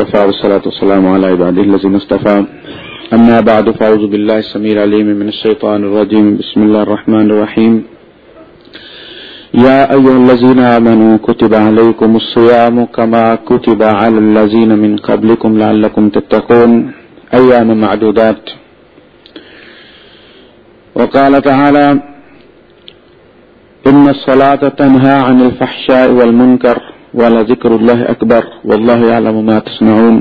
وفا والصلاة والسلام على عباده الذين اصطفى. أما بعد، فأعوذ بالله السميع العليم من الشيطان الرجيم. بسم الله الرحمن الرحيم. يا أيها الذين آمنوا، كتب عليكم الصيام كما كتب على الذين من قبلكم لعلكم تتقون. أيام معدودات. وقال تعالى إن الصلاة تنهى عن الفحشاء والمنكر ولذكر الله أكبر والله يعلم ما تصنعون.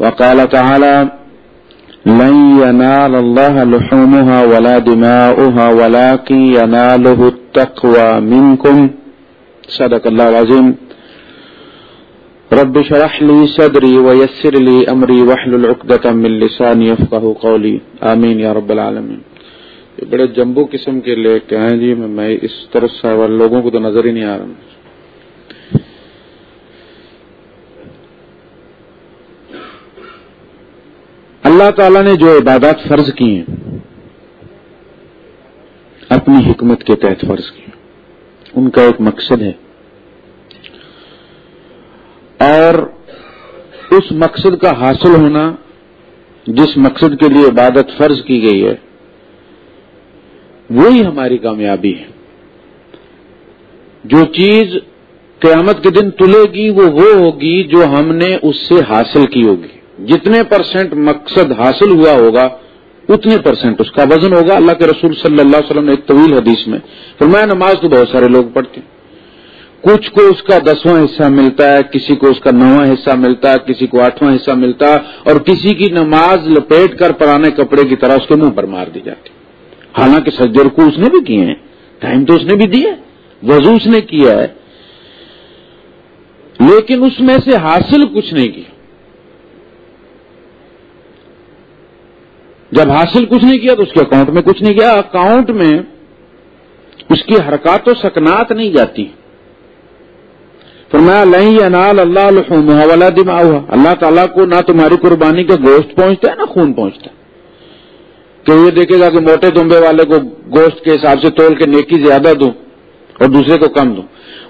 وقال تعالى لن ينال الله لحومها ولا دماؤها ولكن يناله التقوى منكم صدق الله العظيم رب شرح لي صدري ويسر لي أمري وحل عقدة من لساني يفقه قولي آمين يا رب العالمين بڑے جمبو قسم کے لے کے ہیں جی میں اس طرح سے لوگوں کو تو نظر ہی نہیں آ رہا۔ اللہ تعالی نے جو عبادات فرض کی ہیں، اپنی حکمت کے تحت فرض کی ان کا ایک مقصد ہے۔ اور اس مقصد کا حاصل ہونا، جس مقصد کے لیے عبادت فرض کی گئی ہے، وہی ہماری کامیابی ہے۔ جو چیز قیامت کے دن تلے گی، وہ وہ ہوگی جو ہم نے اس سے حاصل کی ہوگی۔ جتنے پرسنٹ مقصد حاصل ہوا ہوگا، اتنے پرسنٹ اس کا وزن ہوگا۔ اللہ کے رسول صلی اللہ علیہ وسلم نے ایک طویل حدیث میں فرمایا، نماز تو بہت سارے لوگ پڑھتے ہیں۔ کچھ کو اس کا دسواں حصہ ملتا ہے، کسی کو اس کا نواں حصہ ملتا ہے، کسی کو آٹھواں حصہ ملتا ہے، اور کسی کی نماز لپیٹ کر پرانے کپڑے کی طرح اس کے منہ پر مار دی جاتی حالانکہ سجر کو اس نے بھی کیے ہیں۔ ٹائم تو اس نے بھی دیا وضو اس نے کیا ہے۔ لیکن اس میں سے حاصل کچھ نہیں کیا۔ جب حاصل کچھ نہیں کیا تو اس کے اکاؤنٹ میں کچھ نہیں کیا اکاؤنٹ میں اس کی حرکات و سکنات نہیں جاتی۔ فرمایا لہیں انال اللہ محاولہ دماغ اللہ تعالیٰ کو نہ تمہاری قربانی کا گوشت پہنچتا ہے، نہ خون پہنچتا ہے۔ کہ یہ دیکھے گا کہ موٹے دمبے والے کو گوشت کے حساب سے تول کے نیکی زیادہ دوں اور دوسرے کو کم دوں۔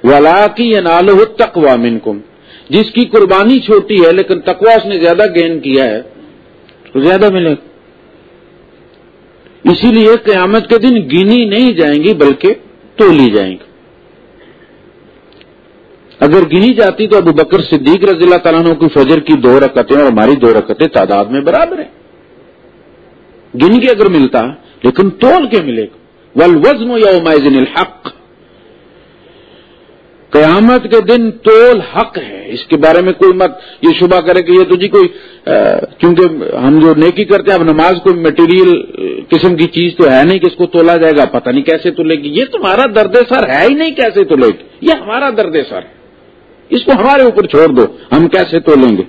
ولا کی انال ہو تقوا منکم جس کی قربانی چھوٹی ہے، لیکن تقوا اس نے زیادہ گین کیا ہے تو زیادہ ملے۔ گا اسی لیے قیامت کے دن گنی نہیں جائیں گی، بلکہ تولی جائیں گی۔ اگر گنی جاتی تو ابو بکر صدیق رضی اللہ تعالیٰ کی فجر کی دو رکتیں اور ہماری دو رکتیں تعداد میں برابر ہیں۔ گن کے اگر ملتا، لیکن تول کے ملے گا۔ ول وزن یا الحق۔ قیامت کے دن تول حق ہے۔ اس کے بارے میں کوئی مت یہ شبہ کرے کہ یہ تو جی کوئی کیونکہ ہم جو نیکی کرتے ہیں، اب نماز کوئی مٹیریل قسم کی چیز تو ہے نہیں کہ اس کو تولا جائے گا، پتہ نہیں کیسے تولے گی۔ یہ تمہارا درد سر ہے ہی نہیں کیسے تولے گی۔ یہ ہمارا درد سر۔ ہے اس کو ہمارے اوپر چھوڑ دو، ہم کیسے تولیں گے؟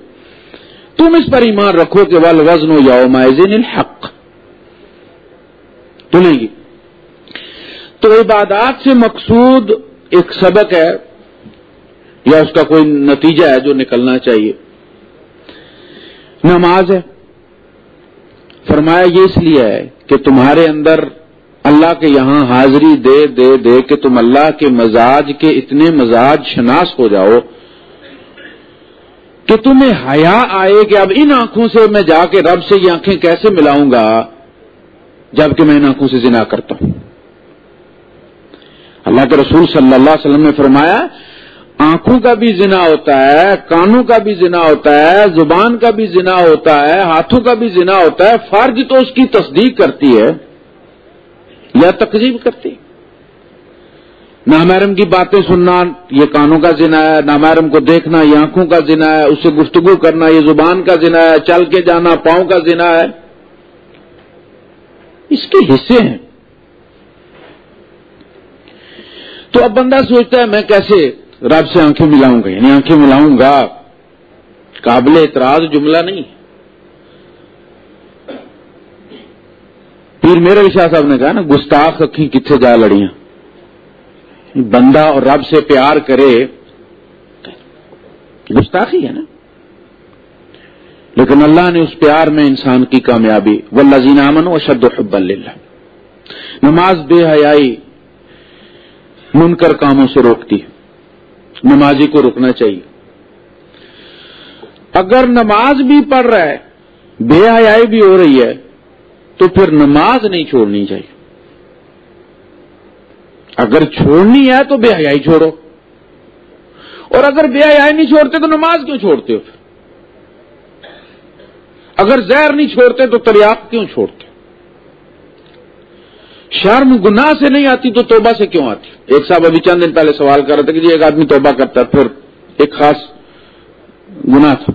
تم اس پر ایمان رکھو کہ ول وزن و یومائزن الحق۔ تلیں گی تو عبادات سے مقصود ایک سبق ہے۔ یا اس کا کوئی نتیجہ ہے جو نکلنا چاہیے۔ نماز ہے۔ فرمایا یہ اس لیے ہے کہ تمہارے اندر اللہ کے یہاں حاضری دے دے دے کہ تم اللہ کے مزاج کے اتنے مزاج شناس ہو جاؤ کہ تمہیں حیا آئے کہ اب ان آنکھوں سے میں جا کے رب سے یہ آنکھیں کیسے ملاؤں گا جبکہ میں ان آنکھوں سے زنا کرتا ہوں۔ اللہ کے رسول صلی اللہ علیہ وسلم نے فرمایا آنکھوں کا بھی زنا ہوتا ہے، کانوں کا بھی زنا ہوتا ہے، زبان کا بھی زنا ہوتا ہے، ہاتھوں کا بھی زنا ہوتا ہے فرض تو اس کی تصدیق کرتی ہے یا تقزیب کرتی نامحرم کی باتیں سننا، یہ کانوں کا زنا ہے نامحرم کو دیکھنا، یہ آنکھوں کا زنا ہے، اس سے گفتگو کرنا، یہ زبان کا زنا ہے، چل کے جانا، پاؤں کا زنا ہے۔ اس کے حصے ہیں۔ تو اب بندہ سوچتا ہے میں کیسے رب سے آنکھیں ملاؤں گا یعنی آنکھیں ملاؤں گا۔ قابل اعتراض جملہ نہیں۔ پیر میرے شاہ صاحب نے کہا نا، گستاخ اکھی کتنے جا لڑیاں۔ بندہ اور رب سے پیار کرے، گستاخی ہے نا۔ لیکن اللہ نے اس پیار میں انسان کی کامیابی و لذین امن و شد حب اللہ نماز بے حیائی، منکر کاموں سے روکتی۔ ہے نمازی کو رکنا چاہیے۔ اگر نماز بھی پڑھ رہا ہے، بے حیائی بھی ہو رہی ہے، تو پھر نماز نہیں چھوڑنی چاہیے۔ اگر چھوڑنی ہے تو بے حیائی چھوڑو۔ اور اگر بے حیائی نہیں چھوڑتے تو نماز کیوں چھوڑتے ہو پھر؟ اگر زہر نہیں چھوڑتے تو تریاق کیوں چھوڑتے شرم گناہ سے نہیں آتی تو توبہ سے کیوں آتی؟ ایک صاحب ابھی چند دن پہلے سوال کر رہے تھے کہ جی ایک آدمی توبہ کرتا ہے، پھر ایک خاص گناہ تھا۔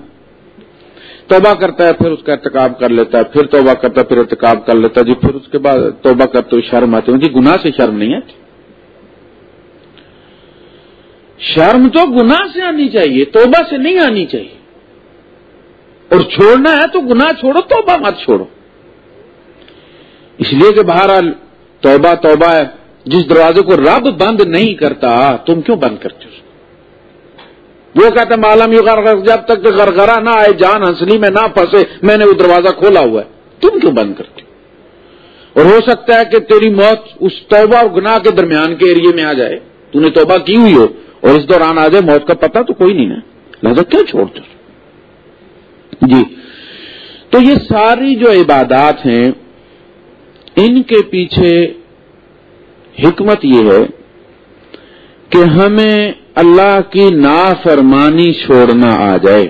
توبہ کرتا ہے، پھر اس کا ارتکاب کر لیتا ہے، پھر توبہ کرتا ہے، پھر ارتکاب کر لیتا ہے۔ جی پھر اس کے بعد توبہ کرتے ہوئے شرم آتی جی گناہ سے شرم نہیں آتی۔ شرم تو گناہ سے آنی چاہیے، توبہ سے نہیں آنی چاہیے۔ اور چھوڑنا ہے تو گناہ چھوڑو، توبہ مت چھوڑو۔ اس لیے کہ بہرحال توبہ توبہ ہے۔ جس دروازے کو رب بند نہیں کرتا، تم کیوں بند کرتے ہو؟ وہ کہتے معلوم یو جب تک گرگرا نہ آئے، جان ہنسلی میں نہ پھنسے، میں نے وہ دروازہ کھولا ہوا ہے۔ تم کیوں بند کرتے اور ہو سکتا ہے کہ تیری موت اس توبہ اور گناہ کے درمیان کے ایریے میں آ جائے۔ تو نے توبہ کی ہوئی ہو۔ اور اس دوران آ جائے موت کا پتہ تو کوئی نہیں ہے۔ لہٰذا کیوں چھوڑتے جی۔ تو یہ ساری جو عبادات ہیں ان کے پیچھے حکمت یہ ہے کہ ہمیں اللہ کی نافرمانی چھوڑنا آ جائے۔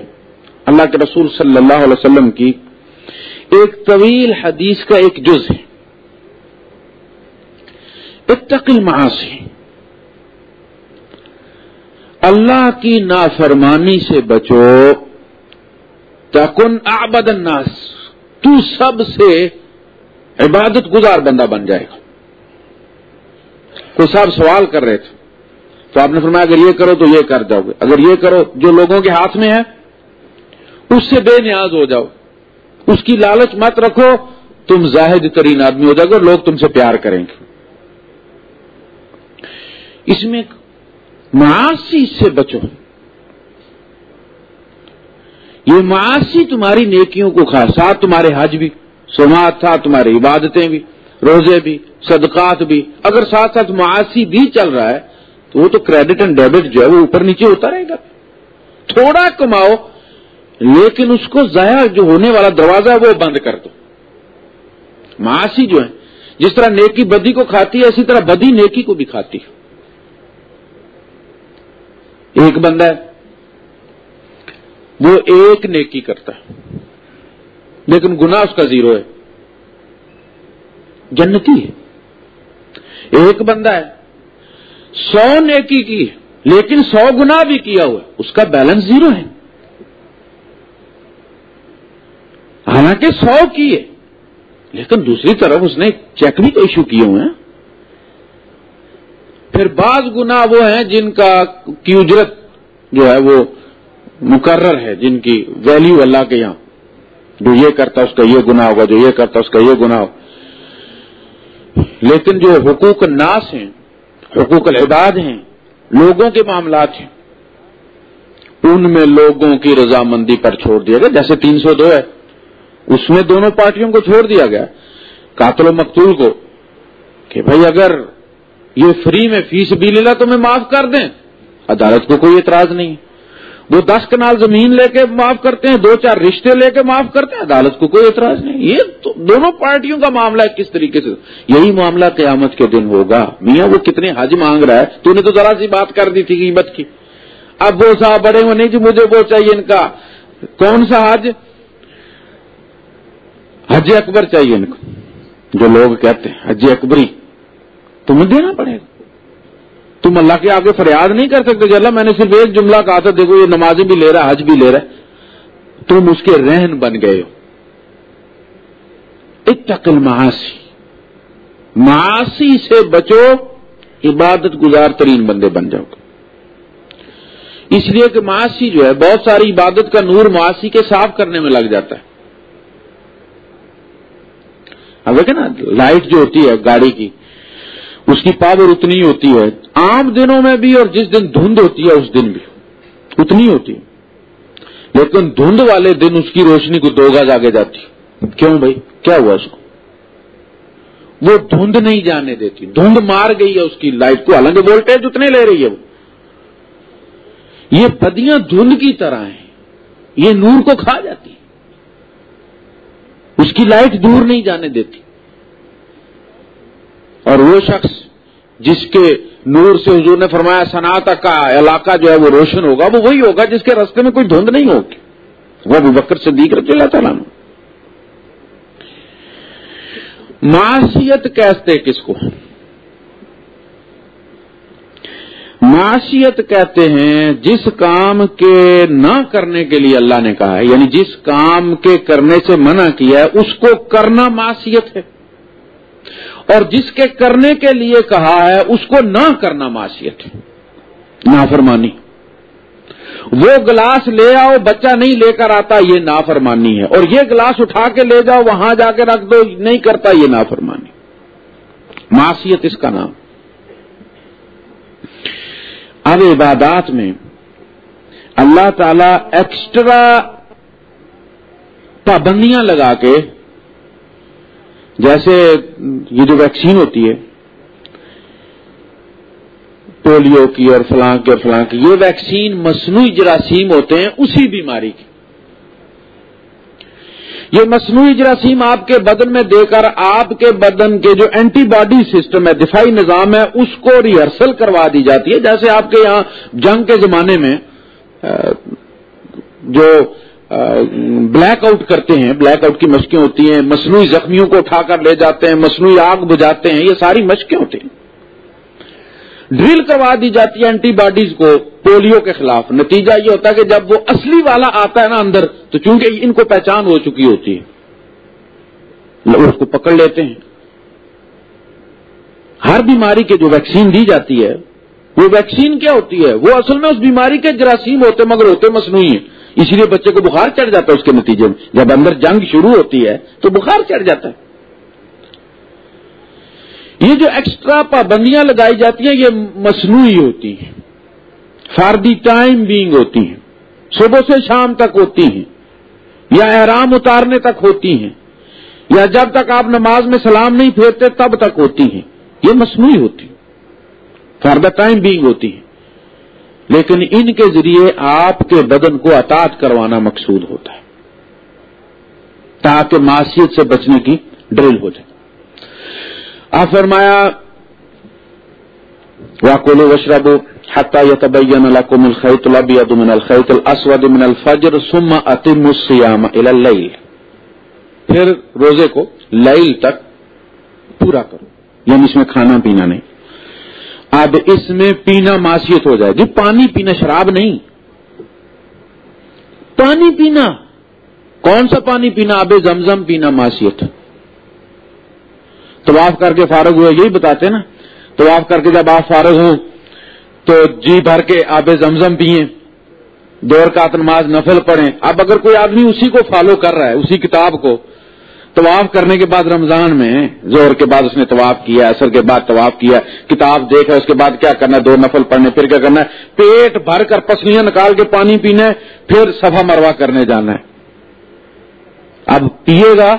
اللہ کے رسول صلی اللہ علیہ وسلم کی ایک طویل حدیث کا ایک جز ہے۔ اتقل معاصی اللہ کی نافرمانی سے بچو۔ تکن آبد الناس۔ تو سب سے عبادت گزار بندہ بن جائے گا۔ کوئی صاحب سوال کر رہے تھے۔ تو آپ نے فرمایا، اگر یہ کرو تو یہ کر جاؤ گے۔ اگر یہ کرو، جو لوگوں کے ہاتھ میں ہے، اس سے بے نیاز ہو جاؤ۔ اس کی لالچ مت رکھو، تم زاہد ترین آدمی ہو جاؤ گے لوگ تم سے پیار کریں گے۔ اس میں معاشی سے بچو۔ یہ معاشی تمہاری نیکیوں کو کھا، ساتھ تمہارے حج بھی۔ سماعت تھا، تمہاری عبادتیں بھی، روزے بھی، صدقات بھی۔ اگر ساتھ ساتھ معاشی بھی چل رہا ہے، تو وہ تو کریڈٹ اینڈ ڈیبٹ جو ہے وہ اوپر نیچے ہوتا رہے گا۔ تھوڑا کماؤ، لیکن اس کو ضائع جو ہونے والا دروازہ ہے وہ بند کر دو۔ معاشی جو ہے، جس طرح نیکی بدی کو کھاتی ہے، اسی طرح بدی نیکی کو بھی کھاتی ہے۔ ایک بندہ ہے، وہ ایک نیکی کرتا ہے۔ لیکن گنا اس کا زیرو ہے۔ جنتی ہے۔ ایک بندہ ہے۔ سو نیکی کی لیکن سو گنا بھی کیا ہوا اس کا بیلنس زیرو ہے۔ حالانکہ سو کی ہے، لیکن دوسری طرف اس نے چیک بھی تو ایشو کیے ہوئے ہیں۔ پھر بعض گنا وہ ہیں جن کا کی اجرت جو ہے وہ مقرر ہے، جن کی ویلیو اللہ کے یہاں۔ جو یہ کرتا اس کا یہ گنا ہوگا، جو یہ کرتا اس کا یہ گنا ہوگا۔ لیکن جو حقوق ناس ہیں، حقوق العباد ہیں، لوگوں کے معاملات ہیں، ان میں لوگوں کی رضامندی پر چھوڑ دیا گیا۔ جیسے تین سو دو ہے، اس میں دونوں پارٹیوں کو چھوڑ دیا گیا۔ قاتل و مقتول کو کہ بھائی اگر یہ فری میں فیس بھی لے لا تو میں معاف کر دیں۔ عدالت کو کوئی اعتراض نہیں۔ وہ دس کنال زمین لے کے معاف کرتے ہیں، دو چار رشتے لے کے معاف کرتے ہیں، عدالت کو کوئی اعتراض نہیں۔ یہ دونوں پارٹیوں کا معاملہ ہے، کس طریقے سے؟ یہی معاملہ قیامت کے دن ہوگا۔ میاں، وہ کتنے حج مانگ رہا ہے؟ تو نے تو ذرا سی بات کر دی تھی قیمت کی۔ اب وہ صاحب بڑے وہ نہیں جی مجھے وہ چاہیے ان کا۔ کون سا حج؟ حج اکبر چاہیے ان کو، جو لوگ کہتے ہیں، حج اکبری۔ تمہیں دینا پڑے گا۔ تم اللہ کے آگے فریاد نہیں کر سکتے کہ اللہ میں نے صرف ایک جملہ کہا تھا، دیکھو یہ نمازیں بھی لے رہا ہے، حج بھی لے رہا ہے۔ تم اس کے رہن بن گئے ہو۔ اتقل معاشی معاشی سے بچو، عبادت گزار ترین بندے بن جاؤ۔ گے اس لیے کہ معاشی جو ہے، بہت ساری عبادت کا نور معاشی کے صاف کرنے میں لگ جاتا ہے۔ اب دیکھیں نا، لائٹ جو ہوتی ہے گاڑی کی اس کی پاور اتنی ہوتی ہے۔ عام دنوں میں بھی اور جس دن دھند ہوتی ہے، اس دن بھی۔ اتنی ہوتی ہے۔ لیکن دھند والے دن اس کی روشنی کو دو گز آگے جاتی۔ کیوں بھائی؟ کیا ہوا اس کو؟ وہ دھند نہیں جانے دیتی۔ دھند مار گئی ہے اس کی لائٹ کو۔ حالانکہ وولٹیج اتنے لے رہی ہے وہ۔ یہ بدیاں دھند کی طرح ہیں۔ یہ نور کو کھا جاتی۔ اس کی لائٹ دور نہیں جانے دیتی۔ اور وہ شخص جس کے نور سے حضور نے فرمایا سناتا کا علاقہ جو ہے وہ روشن ہوگا، وہ وہی ہوگا جس کے رستے میں کوئی دھند نہیں ہوگی۔ وہ بھی بکر سے دیکھ اللہ تعالیٰ معاشیت کہتے کس کو؟ معاشیت کہتے ہیں جس کام کے نہ کرنے کے لیے اللہ نے کہا ہے یعنی جس کام کے کرنے سے منع کیا ہے، اس کو کرنا معاشیت ہے۔ اور جس کے کرنے کے لیے کہا ہے اس کو نہ کرنا معاشیت نافرمانی۔ وہ گلاس لے آؤ، بچہ نہیں لے کر آتا، یہ نافرمانی ہے۔ اور یہ گلاس اٹھا کے لے جاؤ، وہاں جا کے رکھ دو، نہیں کرتا، یہ نافرمانی۔ معاشیت اس کا نام۔ اب عبادات میں اللہ تعالی ایکسٹرا پابندیاں لگا کے جیسے یہ جو ویکسین ہوتی ہے، پولیو کی اور فلاں کی اور فلاں کی، یہ ویکسین مصنوعی جراثیم ہوتے ہیں اسی بیماری کی۔ یہ مصنوعی جراثیم آپ کے بدن میں دے کر آپ کے بدن کے جو اینٹی باڈی سسٹم ہے، دفاعی نظام ہے، اس کو ریہرسل کروا دی جاتی ہے۔ جیسے آپ کے یہاں جنگ کے زمانے میں جو بلیک آؤٹ کرتے ہیں بلیک آؤٹ کی مشقیں ہوتی ہیں، مصنوعی زخمیوں کو اٹھا کر لے جاتے ہیں، مصنوعی آگ بجاتے ہیں، یہ ساری مشقیں ہوتی ہیں۔ ڈرل کروا دی جاتی ہے اینٹی باڈیز کو پولیو کے خلاف۔ نتیجہ یہ ہوتا ہے کہ جب وہ اصلی والا آتا ہے نا اندر، تو چونکہ ان کو پہچان ہو چکی ہوتی ہے اس کو پکڑ لیتے ہیں۔ ہر بیماری کے جو ویکسین دی جاتی ہے، وہ ویکسین کیا ہوتی ہے؟ وہ اصل میں اس بیماری کے جراثیم ہوتے مگر ہوتے مصنوعی ہیں۔ اسی لیے بچے کو بخار چڑھ جاتا ہے اس کے نتیجے میں۔ جب اندر جنگ شروع ہوتی ہے تو بخار چڑھ جاتا ہے۔ یہ جو ایکسٹرا پابندیاں لگائی جاتی ہیں، یہ مصنوعی ہوتی ہیں۔ فار دی ٹائم بینگ ہوتی ہیں۔ صبح سے شام تک ہوتی ہیں۔ یا احرام اتارنے تک ہوتی ہیں۔ یا جب تک آپ نماز میں سلام نہیں پھیرتے، تب تک ہوتی ہیں۔ یہ مصنوعی ہوتی فار دا ٹائم بینگ ہوتی ہیں۔ لیکن ان کے ذریعے آپ کے بدن کو اطاط کروانا مقصود ہوتا ہے۔ تاکہ معاشیت سے بچنے کی ڈرل ہو جائے۔ آپ فرمایا واقول وشرب حتى يتبين لكم الخيط الابيض من الخيط الاسود من الفجر ثم اتم الصيام الى الليل۔ پھر روزے کو لیل تک پورا کرو۔ یعنی اس میں کھانا پینا نہیں۔ اب اس میں پینا معاشیت ہو جائے۔ گی پانی پینا شراب نہیں۔ پانی پینا۔ کون سا پانی پینا؟ اب زمزم پینا معاشیت طواف کر کے فارغ ہوئے، یہی بتاتے نا۔ طواف کر کے جب آپ فارغ ہوں، تو جی بھر کے آب زمزم پیئیں۔ دور کا نماز نفل پڑھیں۔ اب اگر کوئی آدمی اسی کو فالو کر رہا ہے، اسی کتاب کو طواف کرنے کے بعد رمضان میں زور کے بعد اس نے طواف کیا اثر کے بعد طواف کیا، کتاب دیکھا اس کے بعد کیا کرنا دو نفل پڑھنے، پھر کیا کرنا ہے؟ پیٹ بھر کر پسلیاں نکال کے پانی پینا ہے، پھر سفا مروا کرنے جانا ہے۔ اب پیے گا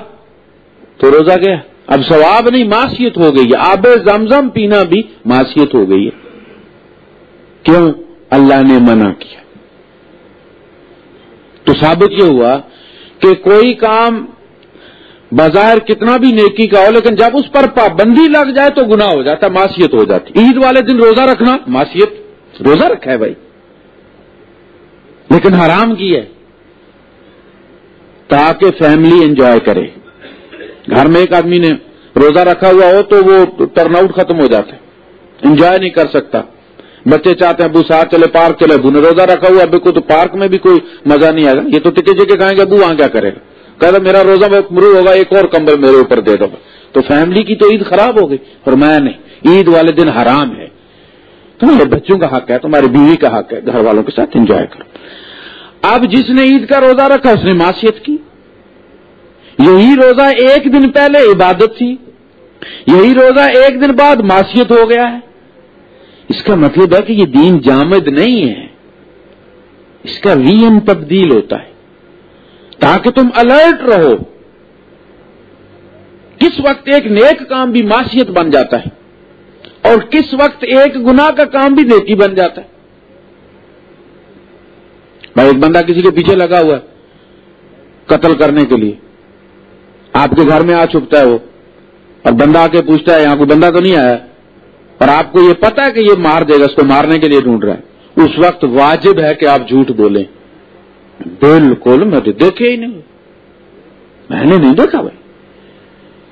تو روزہ گیا۔ اب ثواب نہیں معاشیت ہو گئی ہے۔ آب زمزم پینا بھی معاشیت ہو گئی ہے۔ کیوں؟ اللہ نے منع کیا۔ تو ثابت یہ ہوا کہ کوئی کام بظاہر کتنا بھی نیکی کا ہو، لیکن جب اس پر پابندی لگ جائے تو گنا ہو جاتا معاشیت ہو جاتی۔ عید والے دن روزہ رکھنا معاشیت روزہ رکھا ہے بھائی۔ لیکن حرام کی ہے۔ تاکہ فیملی انجوائے کرے۔ گھر میں ایک آدمی نے روزہ رکھا ہوا ہو تو وہ ٹرن آؤٹ ختم ہو جاتا ہے۔ انجوائے نہیں کر سکتا۔ بچے چاہتے ہیں ابو ساتھ چلے، پارک چلے۔ ابو نے روزہ رکھا ہوا ابھی کو تو پارک میں بھی کوئی مزہ نہیں آئے گا یہ تو ٹکے چکے کہیں گے، ابو وہاں کیا کرے گا؟ کہتا میرا روزہ مرو ہوگا، ایک اور کمبل میرے اوپر دے دو۔ تو فیملی کی تو عید خراب ہو گئی۔ اور میں نہیں، عید والے دن حرام ہے۔ تمہارے بچوں کا حق ہے، تمہاری بیوی کا حق ہے، گھر والوں کے ساتھ انجوائے کرو۔ اب جس نے عید کا روزہ رکھا، اس نے معاشیت کی۔ یہی روزہ ایک دن پہلے عبادت تھی۔ یہی روزہ ایک دن بعد معاشیت ہو گیا ہے۔ اس کا مطلب ہے کہ یہ دین جامد نہیں ہے۔ اس کا ریم تبدیل ہوتا ہے۔ تاکہ تم الرٹ رہو۔ کس وقت ایک نیک کام بھی معاشیت بن جاتا ہے اور کس وقت ایک گنا کا کام بھی نیکی بن جاتا ہے۔ بھائی، ایک بندہ کسی کے پیچھے لگا ہوا ہے قتل کرنے کے لیے۔ آپ کے گھر میں آ چھپتا ہے وہ۔ اور بندہ آ کے پوچھتا ہے، یہاں کوئی بندہ تو نہیں آیا؟ اور آپ کو یہ پتا ہے کہ یہ مار دے گا، اس کو مارنے کے لیے ڈھونڈ رہا ہے۔ اس وقت واجب ہے کہ آپ جھوٹ بولیں۔ بالکل میں تو دیکھے ہی نہیں۔ میں نے نہیں دیکھا بھائی۔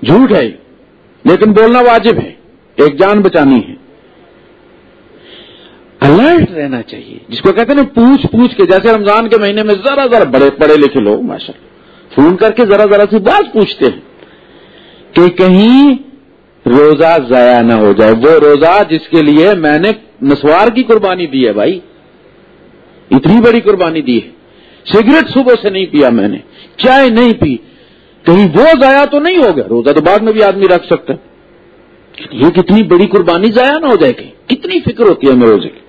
جھوٹ ہے لیکن بولنا واجب ہے۔ ایک جان بچانی ہے۔ الرٹ رہنا چاہیے۔ جس کو کہتے ہیں نا، پوچھ پوچھ کے، جیسے رمضان کے مہینے میں ذرا ذرا بڑے، پڑھے لکھے لوگ ماشاء اللہ فون کر کے ذرا ذرا سی بات پوچھتے ہیں۔ کہ کہیں روزہ ضائع نہ ہو جائے۔ وہ روزہ جس کے لیے میں نے نسوار کی قربانی دی ہے بھائی۔ اتنی بڑی قربانی دی ہے۔ سگریٹ صبح سے نہیں پیا میں نے، چائے نہیں پی۔ کہیں وہ ضائع تو نہیں ہو گیا؟ روزہ تو بعد میں بھی آدمی رکھ سکتا ہے۔ یہ کتنی بڑی قربانی ضائع نہ ہو جائے کہیں کتنی فکر ہوتی ہے ہمیں روزے کی۔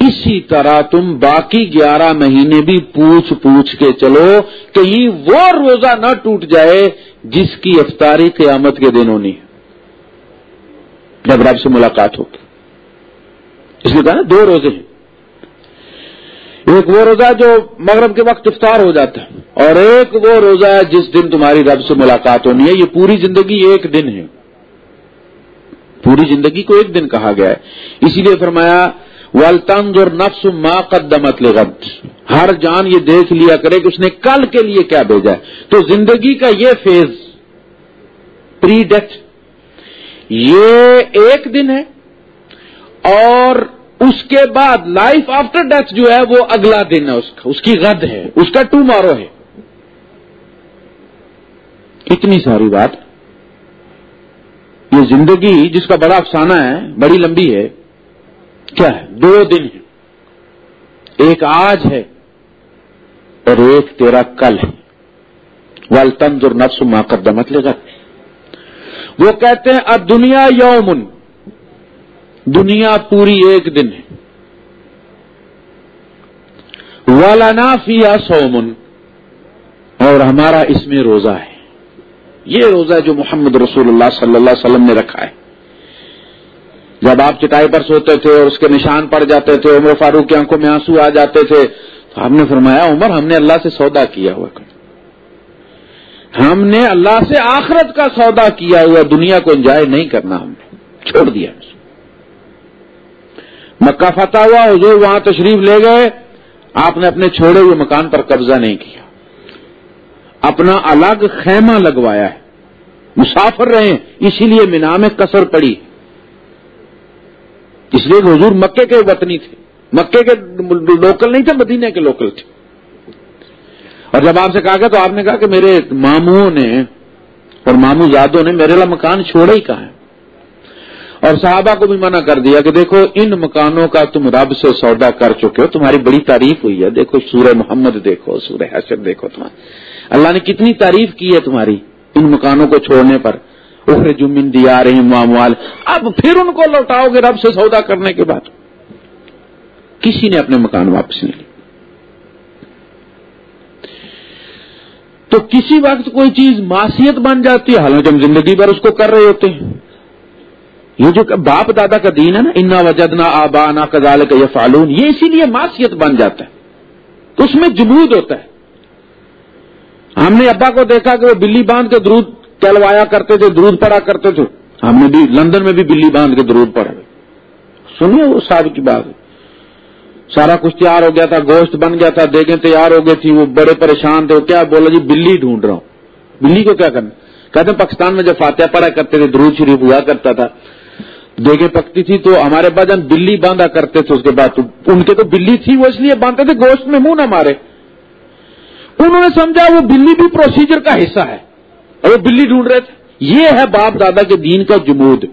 اسی طرح تم باقی گیارہ مہینے بھی پوچھ پوچھ کے چلو، کہیں وہ روزہ نہ ٹوٹ جائے جس کی افطاری قیامت کے دن ہونی ہے۔ جب رب سے ملاقات ہوگی۔ اس لیے کہا نا، دو روزے ہیں۔ ایک وہ روزہ جو مغرب کے وقت افطار ہو جاتا ہے اور ایک وہ روزہ ہے جس دن تمہاری رب سے ملاقات ہونی ہے، یہ پوری زندگی ایک دن ہے۔ پوری زندگی کو ایک دن کہا گیا ہے۔ اسی لیے فرمایا ولطنز اور نفس ما قدمت لغد۔ ہر جان یہ دیکھ لیا کرے کہ اس نے کل کے لیے کیا بھیجا ہے۔ تو زندگی کا یہ فیز پری ڈیتھ یہ ایک دن ہے اور اس کے بعد لائف آفٹر ڈیتھ جو ہے وہ اگلا دن ہے اس کا، اس کی غد ہے، اس کا ٹو مارو ہے۔ اتنی ساری بات۔ یہ زندگی جس کا بڑا افسانہ ہے، بڑی لمبی ہے، کیا ہے؟ دو دن ہے ایک آج ہے اور ایک تیرا کل ہے۔ وال تنز اور نفس ماں قدمت لے گا وہ کہتے ہیں اب دنیا یومن دنیا پوری ایک دن ہے۔ والا فیا سومن اور ہمارا اس میں روزہ ہے۔ یہ روزہ جو محمد رسول اللہ صلی اللہ علیہ وسلم نے رکھا ہے۔ جب آپ چٹائی پر سوتے تھے اور اس کے نشان پڑ جاتے تھے، عمر فاروق کی آنکھوں میں آنسو آ جاتے تھے، تو ہم نے فرمایا، عمر، ہم نے اللہ سے سودا کیا ہوا۔ ہم نے اللہ سے آخرت کا سودا کیا ہوا۔ دنیا کو انجوائے نہیں کرنا ہم نے۔ چھوڑ دیا مکہ فتح ہوا، حضور وہاں تشریف لے گئے۔ آپ نے اپنے چھوڑے ہوئے مکان پر قبضہ نہیں کیا۔ اپنا الگ خیمہ لگوایا ہے۔ مسافر رہے اسی لیے مینا میں کسر پڑی۔ اس لیے حضور مکے کے وطنی تھے۔ مکے کے لوکل نہیں تھے مدینے کے لوکل تھے۔ اور جب آپ سے کہا گیا تو آپ نے کہا کہ میرے ماموں نے اور ماموں زادوں نے میرے لیے مکان چھوڑا ہی کہا ہے؟ اور صحابہ کو بھی منع کر دیا کہ دیکھو ان مکانوں کا تم رب سے سودا کر چکے ہو، تمہاری بڑی تعریف ہوئی ہے۔ دیکھو سورہ محمد دیکھو، سورہ حشر دیکھو تمہارا۔ اللہ نے کتنی تعریف کی ہے تمہاری ان مکانوں کو چھوڑنے پر۔ اخر جمن دیا رہی ماموال اب پھر ان کو لوٹاؤ گے رب سے سودا کرنے کے بعد۔ کسی نے اپنے مکان واپس نہیں لی تو کسی وقت کوئی چیز معاشیت بن جاتی ہے؟ حالانکہ ہم زندگی بھر اس کو کر رہے ہوتے ہیں۔ یہ جو باپ دادا کا دین ہے نا، انا وجد نہ آبا نہ کزال کا یہ فالون یہ اسی لیے معاشیت بن جاتا ہے۔ تو اس میں جمود ہوتا ہے۔ ہم نے ابا کو دیکھا کہ وہ بلی باندھ کے درود چلوایا کرتے تھے، درود پڑا کرتے تھے۔ ہم نے بھی لندن میں بھی بلی باندھ کے درود پڑا سنیے وہ صاحب کی بات۔ سارا کچھ تیار ہو گیا تھا، گوشت بن گیا تھا، دیگیں تیار ہو گئی تھی وہ بڑے پریشان تھے۔ وہ کیا بولا جی بلی ڈھونڈ رہا ہوں۔ بلی کو کیا کرنا؟ کہتے ہیں پاکستان میں جب فاتحہ پڑا کرتے تھے، درود شریف ہوا کرتا تھا۔ دیگیں پکتی تھی تو ہمارے جان بلی باندھا کرتے تھے اس کے بعد ان کے تو بلی تھی وہ اس لیے باندھتے تھے گوشت میں منہ نہ مارے۔ انہوں نے سمجھا وہ بلی بھی پروسیجر کا حصہ ہے۔ اور وہ بلی ڈھونڈ رہے تھے۔ یہ ہے باپ دادا کے دین کا جمود۔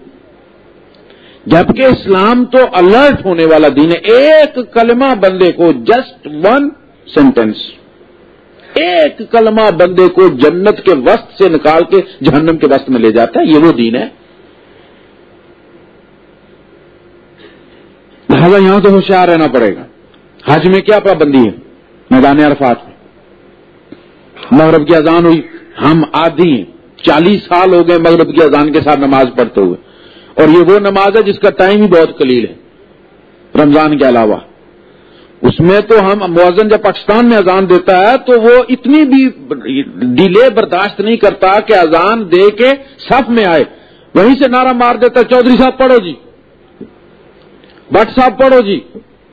جبکہ اسلام تو الرٹ ہونے والا دین ہے۔ ایک کلمہ بندے کو جسٹ ون سینٹینس ایک کلمہ بندے کو جنت کے وسط سے نکال کے جہنم کے وسط میں لے جاتا ہے۔ یہ وہ دین ہے۔ لہٰذا یہاں تو ہوشیار رہنا پڑے گا۔ حج میں کیا پابندی ہے؟ میدان عرفات میں۔ مغرب کی اذان ہوئی۔ ہم آدھی ہیں۔ چالیس سال ہو گئے مغرب کی اذان کے ساتھ نماز پڑھتے ہوئے۔ اور یہ وہ نماز ہے جس کا ٹائم ہی بہت قلیل ہے۔ رمضان کے علاوہ۔ اس میں تو ہم موزن جب پاکستان میں اذان دیتا ہے تو وہ اتنی بھی ڈیلے برداشت نہیں کرتا کہ اذان دے کے صف میں آئے۔ وہیں سے نعرہ مار دیتا چودھری صاحب پڑھو جی۔ بٹ صاحب پڑھو جی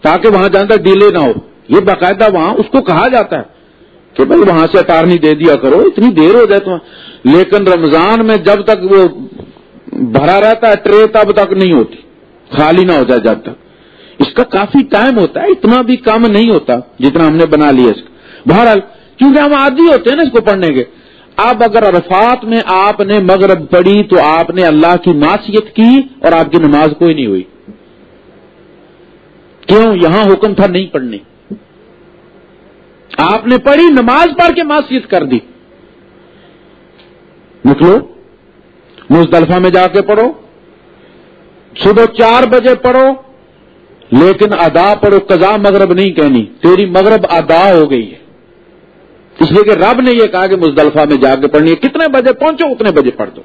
تاکہ وہاں جانا ڈیلے نہ ہو۔ یہ باقاعدہ وہاں اس کو کہا جاتا ہے کہ بھائی وہاں سے اٹارنی دے دیا کرو، اتنی دیر ہو جائے تو لیکن رمضان میں جب تک وہ بھرا رہتا ہے، ٹرے تب تک نہیں ہوتی، خالی نہ ہو جائے جب تک اس کا کافی ٹائم ہوتا ہے، اتنا بھی کم نہیں ہوتا جتنا ہم نے بنا لیا اس کا۔ بہرحال، کیونکہ ہم عادی ہوتے ہیں نا اس کو پڑھنے کے۔ اب اگر عرفات میں آپ نے مغرب پڑھی تو آپ نے اللہ کی معاشیت کی اور آپ کی نماز کوئی نہیں ہوئی۔ کیوں یہاں حکم تھا نہیں پڑھنے؟ آپ نے پڑھی، نماز پڑھ کے معاشیت کر دی۔ نکلو، مزدلفہ میں جا کے پڑھو۔ صبح چار بجے پڑھو، لیکن ادا پڑھو قضا مغرب نہیں کہنی، تیری مغرب ادا ہو گئی ہے۔ اس لیے کہ رب نے یہ کہا کہ مزدلفہ میں جا کے پڑھنی ہے۔ کتنے بجے پہنچو، اتنے بجے پڑھ دو۔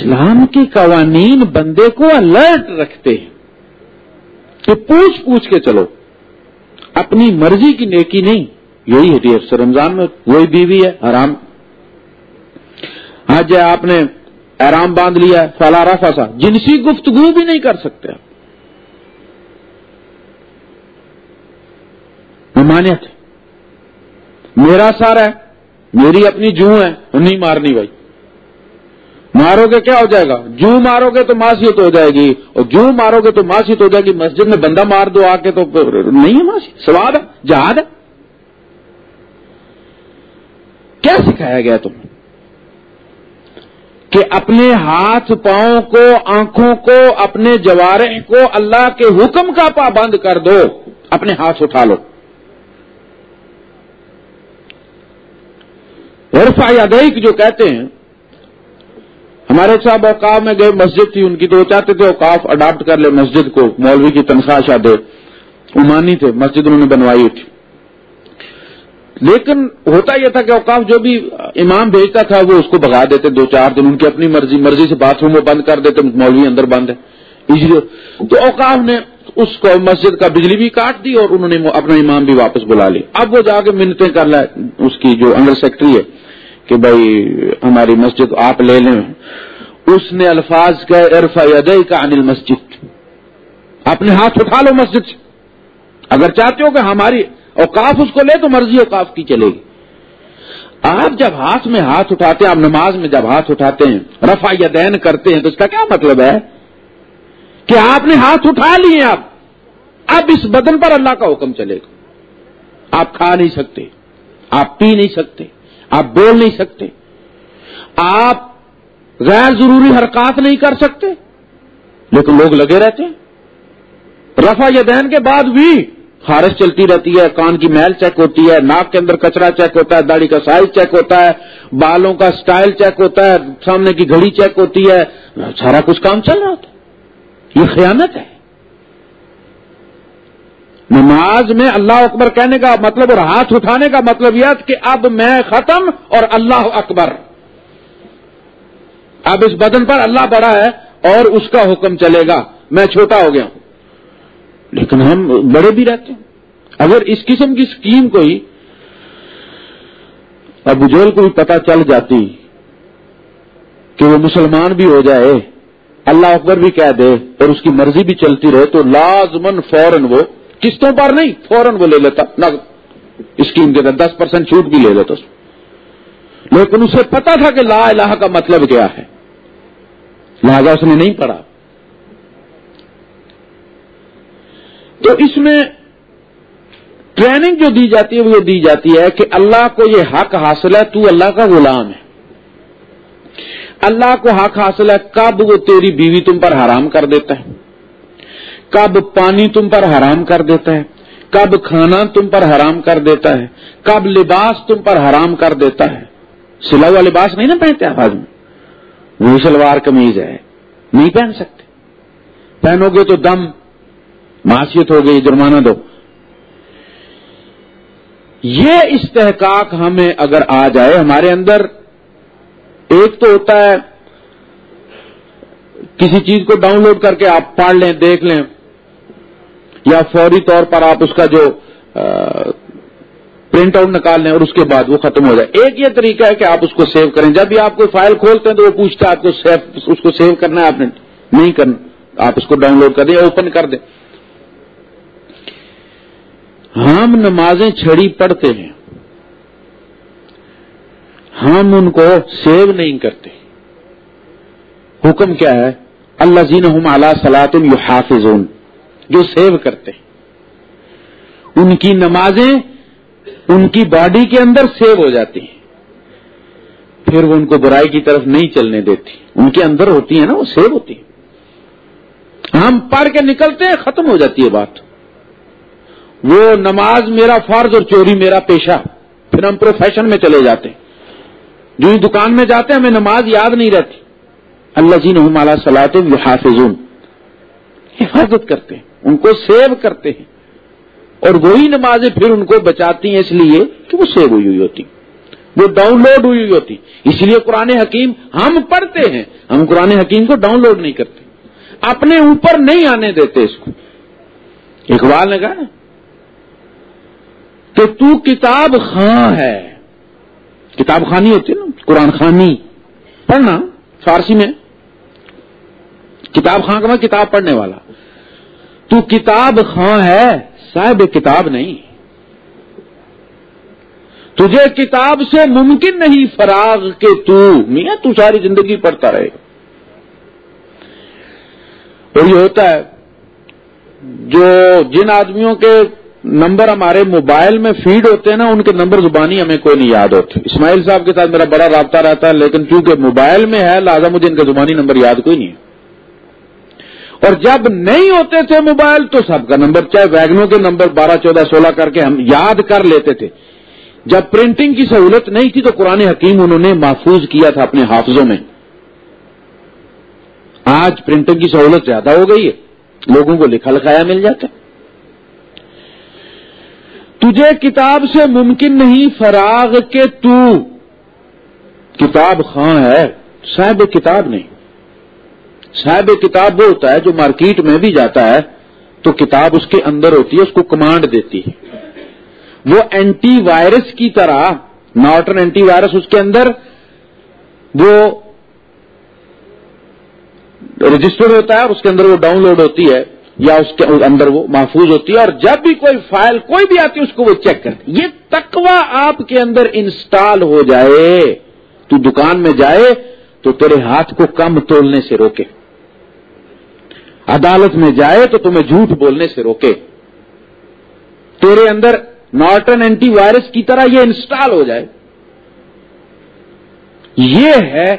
اسلام کے قوانین بندے کو الرٹ رکھتے ہیں کہ پوچھ پوچھ کے چلو۔ اپنی مرضی کی نیکی نہیں۔ یہی ہے۔ رمضان میں وہی بیوی ہے آرام آج آپ نے آرام باندھ لیا فلا رفا سا۔ جنسی گفتگو بھی نہیں کر سکتے ممانعت۔ میرا سارا ہے، میری اپنی جو ہے نہیں مارنی بھائی۔ مارو گے کیا ہو جائے گا؟ جو مارو گے تو معاشیت ہو جائے گی، اور جو مارو گے تو معاشیت ہو جائے گی۔ مسجد میں بندہ مار دو آ کے تو نہیں ہے معاشیت سواد ہے، جہاد ہے۔ کیا سکھایا گیا تم؟ کہ اپنے ہاتھ پاؤں کو، آنکھوں کو، اپنے جوارح کو اللہ کے حکم کا پابند کر دو، اپنے ہاتھ اٹھا لو۔ عرف یادیک جو کہتے ہیں ہمارے صاحب اوقاف میں گئے مسجد تھی، ان کی تو وہ چاہتے تھے اوقاف اڈاپٹ کر لے مسجد کو، مولوی کی تنخواہ شاہ دے۔ عمانی تھے، مسجد انہوں نے بنوائی تھی۔ لیکن ہوتا یہ تھا کہ اوقاف جو بھی امام بھیجتا تھا، وہ اس کو بگا دیتے، دو چار دن ان کی اپنی مرضی مرضی سے باتھ روم بند کر دیتے، مولوی اندر بند ہے۔ تو اوقاف نے اس کو مسجد کا بجلی بھی کاٹ دی اور انہوں نے اپنا امام بھی واپس بلا لی اب وہ جا کے منتیں کر لیں اس کی جو انڈر سیکٹری ہے۔ کہ بھائی ہماری مسجد آپ لے لیں۔ اس نے الفاظ کا عرفا ادئی کا انل مسجد اپنے ہاتھ اٹھا لو مسجد سے۔ اگر چاہتے ہو کہ ہماری اوقاف اس کو لے تو مرضی اوقاف کی چلے گی۔ آپ جب ہاتھ میں ہاتھ اٹھاتے ہیں، آپ نماز میں جب ہاتھ اٹھاتے ہیں رفا یا دین کرتے ہیں، تو اس کا کیا مطلب ہے؟ کہ آپ نے ہاتھ اٹھا لیے اب اب اس بدن پر اللہ کا حکم چلے گا۔ آپ کھا نہیں سکتے، آپ پی نہیں سکتے۔ آپ بول نہیں سکتے۔ آپ غیر ضروری حرکات نہیں کر سکتے۔ لیکن لوگ لگے رہتے ہیں۔ رفا یا دہن کے بعد بھی خارش چلتی رہتی ہے، کان کی محل چیک ہوتی ہے، ناک کے اندر کچرا چیک ہوتا ہے، داڑھی کا سائز چیک ہوتا ہے، بالوں کا سٹائل چیک ہوتا ہے، سامنے کی گھڑی چیک ہوتی ہے۔ سارا کچھ کام چل رہا ہوتا یہ خیانت ہے۔ نماز میں اللہ اکبر کہنے کا مطلب اور ہاتھ اٹھانے کا مطلب یہ کہ اب میں ختم اور اللہ اکبر۔ اب اس بدن پر اللہ بڑا ہے اور اس کا حکم چلے گا۔ میں چھوٹا ہو گیا ہوں۔ لیکن ہم بڑے بھی رہتے ہیں۔ اگر اس قسم کی اسکیم کوئی ابو جول کو بھی پتا چل جاتی کہ وہ مسلمان بھی ہو جائے، اللہ اکبر بھی کہہ دے اور اس کی مرضی بھی چلتی رہے تو لازمن فوراً وہ قسطوں پر نہیں؟ فوراً وہ لے لیتا۔ نہ، اسکیم کے دس پرسینٹ چھوٹ بھی لے لیتا لیکن اسے پتا تھا کہ لا الہ کا مطلب کیا ہے۔ لہذا اس نے نہیں پڑھا۔ تو اس میں ٹریننگ جو دی جاتی ہے، وہ دی جاتی ہے کہ اللہ کو یہ حق حاصل ہے، تو اللہ کا غلام ہے۔ اللہ کو حق حاصل ہے، کب وہ تیری بیوی تم پر حرام کر دیتا ہے؟ کب پانی تم پر حرام کر دیتا ہے؟ کب کھانا تم پر حرام کر دیتا ہے؟ کب لباس تم پر حرام کر دیتا ہے؟ سلا ہوا لباس نہیں نا پہنتے آواز میں وہ سلوار کمیز ہے، نہیں پہن سکتے۔ پہنو گے تو دم۔ معاشیت ہو گئی، جرمانہ دو۔ یہ استحقاق ہمیں اگر آ جائے، ہمارے اندر ایک تو ہوتا ہے، کسی چیز کو ڈاؤن لوڈ کر کے آپ پڑھ لیں، دیکھ لیں۔ یا فوری طور پر آپ اس کا جو پرنٹ آؤٹ نکال لیں اور اس کے بعد وہ ختم ہو جائے۔ ایک یہ طریقہ ہے کہ آپ اس کو سیو کریں۔ جب بھی آپ کوئی فائل کھولتے ہیں تو وہ پوچھتا ہے آپ کو سیو اس کو سیو کرنا ہے آپ نے؟ نہیں کرنا۔ آپ اس کو ڈاؤن لوڈ کر دیں اوپن کر دیں۔ ہم نمازیں چھڑی پڑھتے ہیں۔ ہم ان کو سیو نہیں کرتے۔ حکم کیا ہے؟ اللہ زین اعلی سلاطم یو حافظ جو سیو کرتے ان کی نمازیں ان کی باڈی کے اندر سیو ہو جاتی ہیں۔ پھر وہ ان کو برائی کی طرف نہیں چلنے دیتی۔ ان کے اندر ہوتی ہیں نا، وہ سیو ہوتی ہیں۔ ہم پڑھ کے نکلتے ہیں، ختم ہو جاتی ہے بات۔ وہ نماز میرا فرض اور چوری میرا پیشہ۔ پھر ہم پروفیشن میں چلے جاتے ہیں۔ جو دکان میں جاتے ہیں، ہمیں نماز یاد نہیں رہتی۔ اللہ جی نے سلاتے وہ حافظ حفاظت کرتے ہیں۔ ان کو سیو کرتے ہیں اور وہی نمازیں پھر ان کو بچاتی ہیں اس لیے کہ وہ سیو ہوئی ہوئی ہوتی وہ ڈاؤن لوڈ ہوئی ہوئی ہوتی اس لیے قرآن حکیم ہم پڑھتے ہیں۔ ہم قرآن حکیم کو ڈاؤن لوڈ نہیں کرتے۔ اپنے اوپر نہیں آنے دیتے اس کو۔ اقبال نے کہا کہ تو کتاب خاں ہے۔ کتاب خانی ہوتی ہے نا۔ قرآن خانی۔ پڑھنا فارسی میں۔ کتاب خاں کا میں کتاب پڑھنے والا۔ تو کتاب خاں ہے، صاحب کتاب نہیں۔ تجھے کتاب سے ممکن نہیں فراغ کہ تو، میاں، تو ساری زندگی پڑھتا رہے۔ اور یہ ہوتا ہے، جو جن آدمیوں کے نمبر ہمارے موبائل میں فیڈ ہوتے ہیں نا، ان کے نمبر زبانی ہمیں کوئی نہیں یاد ہوتے۔ اسماعیل صاحب کے ساتھ میرا بڑا رابطہ رہتا ہے، لیکن چونکہ موبائل میں ہے، لہٰذا مجھے ان کا زبانی نمبر یاد کوئی نہیں ہے۔ اور جب نہیں ہوتے تھے موبائل تو سب کا نمبر چاہے ویگنوں کے نمبر بارہ، چودہ، سولہ کر کے ہم یاد کر لیتے تھے۔ جب پرنٹنگ کی سہولت نہیں تھی تو قرآن حکیم انہوں نے محفوظ کیا تھا اپنے حافظوں میں۔ آج پرنٹنگ کی سہولت زیادہ ہو گئی ہے۔ لوگوں کو لکھا لکھایا مل جاتا ہے۔ تجھے کتاب سے ممکن نہیں فراغ کے تو۔ کتاب خاں ہے، صاحب، کتاب نہیں۔ صاحب کتاب وہ ہوتا ہے جو مارکیٹ میں بھی جاتا ہے، تو کتاب اس کے اندر ہوتی ہے، اس کو کمانڈ دیتی ہے۔ وہ اینٹی وائرس کی طرح ناٹن اینٹی وائرس اس کے اندر، وہ رجسٹر ہوتا ہے اور اس کے اندر وہ ڈاؤن لوڈ ہوتی ہے، یا اس کے اندر وہ محفوظ ہوتی ہے، اور جب بھی کوئی فائل، کوئی بھی آتی ہے، اس کو وہ چیک کرتی یہ تکوا آپ کے اندر انسٹال ہو جائے، تو دکان میں جائے، تو تیرے ہاتھ کو کم تولنے سے روکے۔ عدالت میں جائے تو تمہیں جھوٹ بولنے سے روکے۔ تیرے اندر نارٹن اینٹی وائرس کی طرح یہ انسٹال ہو جائے۔ یہ ہے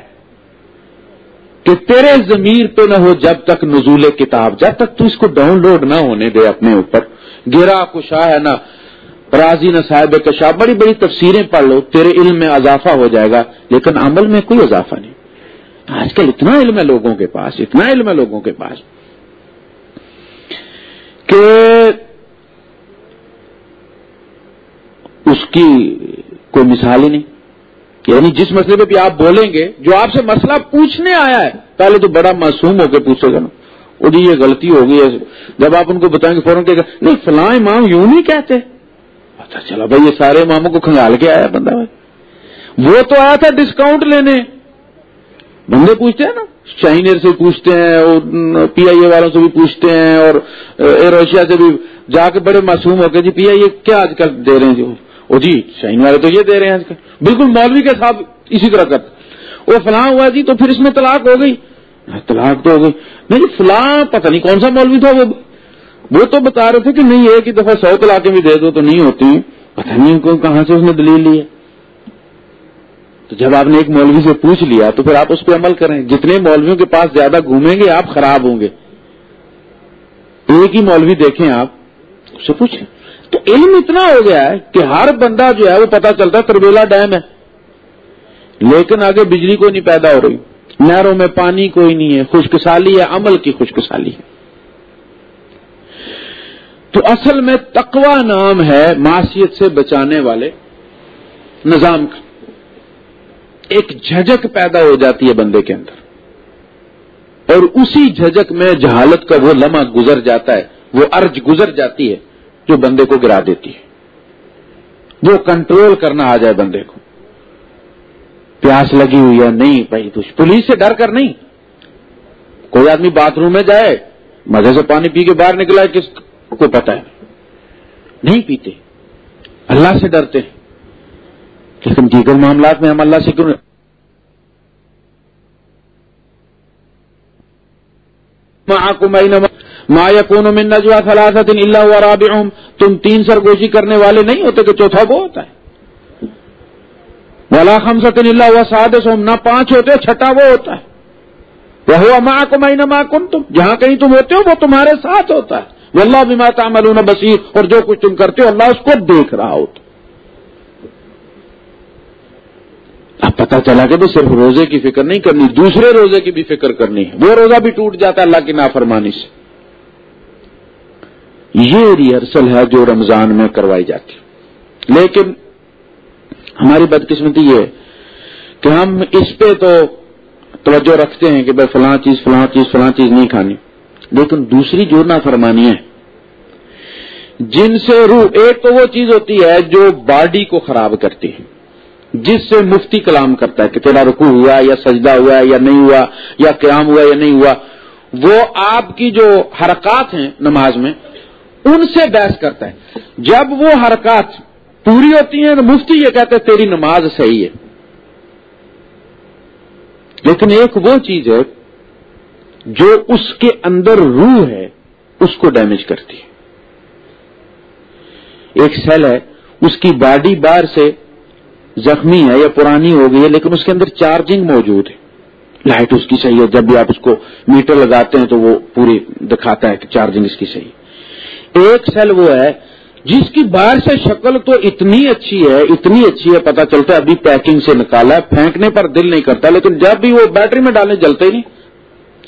کہ تیرے ضمیر پہ نہ ہو جب تک نزول کتاب، جب تک تو اس کو ڈاؤن لوڈ نہ ہونے دے اپنے اوپر۔ گرا کشا ہے نہ راضی نہ صاحب کشا، بڑی بڑی تفسیریں پڑھ لو، تیرے علم میں اضافہ ہو جائے گا، لیکن عمل میں کوئی اضافہ نہیں۔ آج کل اتنا علم ہے لوگوں کے پاس، اتنا علم ہے لوگوں کے پاس۔ کہ اس کی کوئی مثال ہی نہیں۔ یعنی جس مسئلے پہ بھی آپ بولیں گے، جو آپ سے مسئلہ پوچھنے آیا ہے، پہلے تو بڑا معصوم ہو کے پوچھے گا نا۔ وہ جی یہ غلطی ہو گئی ہے۔ جب آپ ان کو بتائیں گے فوراً نہیں، فلاں امام یوں نہیں کہتے۔ اچھا چلو بھائی، یہ سارے اماموں کو کھنگال کے آیا بندہ بھائی۔ وہ تو آیا تھا ڈسکاؤنٹ لینے۔ بندے پوچھتے ہیں نا؟ چائنر سے پوچھتے ہیں اور پی آئی اے والوں سے بھی پوچھتے ہیں اور ایئر ایشیا سے بھی جا کے بڑے معصوم ہو کے جی پی آئی اے کیا آج کل دے رہے ہیں جی؟ وہ جی شائن والے تو یہ دے رہے ہیں آج کل۔ بالکل مولوی کے ساتھ اسی طرح کرتے وہ فلاں ہوا جی تو پھر اس میں طلاق ہو گئی۔ طلاق تو ہو گئی۔ نہیں جی فلاں پتہ نہیں کون سا مولوی تھا وہ۔ وہ تو بتا رہے تھے کہ نہیں، ایک ہی دفعہ سو طلاقیں بھی دے دو تو نہیں ہوتی۔ پتہ نہیں کو کہاں سے اس نے دلیل لی ہے۔ تو جب آپ نے ایک مولوی سے پوچھ لیا تو پھر آپ اس پہ عمل کریں۔ جتنے مولویوں کے پاس زیادہ گھومیں گے، آپ خراب ہوں گے۔ ایک ہی مولوی دیکھیں آپ، اس سے پوچھیں۔ تو علم اتنا ہو گیا ہے کہ ہر بندہ جو ہے وہ پتا چلتا ہے تربیلا ڈیم ہے۔ لیکن آگے بجلی کوئی نہیں پیدا ہو رہی۔ نہروں میں پانی کوئی نہیں ہے۔ خشک سالی ہے، عمل کی خشک سالی ہے۔ تو اصل میں تقوا نام ہے معاشیت سے بچانے والے نظام کا۔ ایک جھجک پیدا ہو جاتی ہے بندے کے اندر۔ اور اسی جھجک میں جہالت کا وہ لمحہ گزر جاتا ہے، وہ ارج گزر جاتی ہے جو بندے کو گرا دیتی ہے۔ وہ کنٹرول کرنا آ جائے بندے کو۔ پیاس لگی ہوئی ہے، نہیں بھائی پولیس سے ڈر کر نہیں۔ کوئی آدمی باتھ روم میں جائے، مزے سے پانی پی کے باہر نکلا ہے کس کو پتا ہے؟ نہیں پیتے۔ اللہ سے ڈرتے ہیں۔ لیکن دیگر معاملات میں ہم اللہ سے کیوں ما یقون من نجوا ثلاثت الا هو رابعهم۔ تم تین سرگوشی کرنے والے نہیں ہوتے کہ چوتھا وہ ہوتا ہے۔ ولا خمسۃ الا هو نہ پانچ ہوتے، چھٹا وہ ہوتا ہے۔ وہ معكم اينما كنتم جہاں کہیں تم ہوتے ہو، وہ تمہارے ساتھ ہوتا ہے۔ واللہ بما تعملون بصیر۔ اور جو کچھ تم کرتے ہو، اللہ اس کو دیکھ رہا ہوتا اب پتا چلا کہ صرف روزے کی فکر نہیں کرنی، دوسرے روزے کی بھی فکر کرنی ہے۔ وہ روزہ بھی ٹوٹ جاتا ہے اللہ کی نافرمانی سے۔ یہ ریہرسل ہے جو رمضان میں کروائی جاتی۔ لیکن ہماری بدقسمتی یہ ہے کہ ہم اس پہ تو توجہ رکھتے ہیں کہ بھائی فلاں چیز فلاں چیز فلاں چیز نہیں کھانی۔ لیکن دوسری جو نافرمانی ہے، جن سے روح، ایک تو وہ چیز ہوتی ہے جو باڈی کو خراب کرتی ہے۔ جس سے مفتی کلام کرتا ہے کہ تیرا رکو ہوا یا سجدہ ہوا یا نہیں ہوا یا قیام ہوا یا نہیں ہوا، وہ آپ کی جو حرکات ہیں نماز میں، ان سے بحث کرتا ہے۔ جب وہ حرکات پوری ہوتی ہیں تو مفتی یہ کہتے ہیں تیری نماز صحیح ہے۔ لیکن ایک وہ چیز ہے جو اس کے اندر روح ہے، اس کو ڈیمیج کرتی ہے۔ ایک سیل ہے، اس کی باڈی بار سے زخمی ہے یا پرانی ہو گئی ہے، لیکن اس کے اندر چارجنگ موجود ہے۔ لائٹ اس کی صحیح ہے، جب بھی آپ اس کو میٹر لگاتے ہیں تو وہ پوری دکھاتا ہے کہ چارجنگ اس کی صحیح ایک سیل وہ ہے، جس کی باہر سے شکل تو اتنی اچھی ہے، اتنی اچھی ہے پتا چلتا ہے ابھی پیکنگ سے نکالا ہے، پھینکنے پر دل نہیں کرتا، لیکن جب بھی وہ بیٹری میں ڈالنے جلتے ہی نہیں،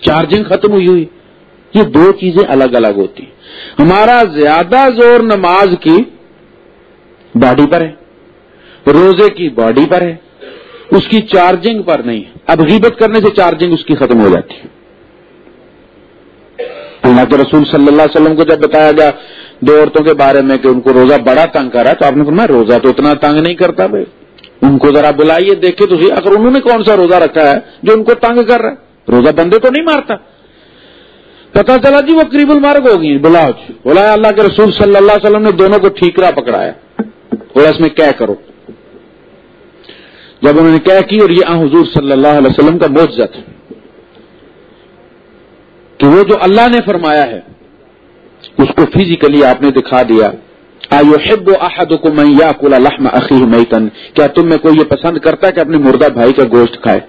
چارجنگ ختم ہوئی ہوئی۔ یہ دو چیزیں الگ الگ ہوتی ہیں۔ ہمارا زیادہ زور نماز کی باڈی پر ہے۔ روزے کی باڈی پر ہے، اس کی چارجنگ پر نہیں اب غیبت کرنے سے چارجنگ اس کی ختم ہو جاتی ہے۔ اللہ کے رسول صلی اللہ علیہ وسلم کو جب بتایا گیا دو عورتوں کے بارے میں کہ ان کو روزہ بڑا تنگ کر رہا ہے، تو آپ نے فرمایا روزہ تو اتنا تنگ نہیں کرتا بھائی۔ ان کو ذرا بلائیے دیکھے تو اگر انہوں نے کون سا روزہ رکھا ہے جو ان کو تنگ کر رہا ہے؟ روزہ بندے تو نہیں مارتا۔ پتا چلا جی وہ قریب المارگ ہوگی بلاؤ جی۔ بولا اللہ کے رسول صلی اللہ علیہ وسلم نے دونوں کو ٹھیکرا پکڑایا۔ بولا اس میں کیا کرو؟ جب انہوں نے کیا کی اور یہ حضور صلی اللہ علیہ وسلم کا موجزہ تھا کہ وہ جو اللہ نے فرمایا ہے، اس کو فزیکلی آپ نے دکھا دیا۔ آئیو و احد کو میں یا کلا لحم میتن۔ کیا تم میں کوئی یہ پسند کرتا ہے کہ اپنے مردہ بھائی کا گوشت کھائے؟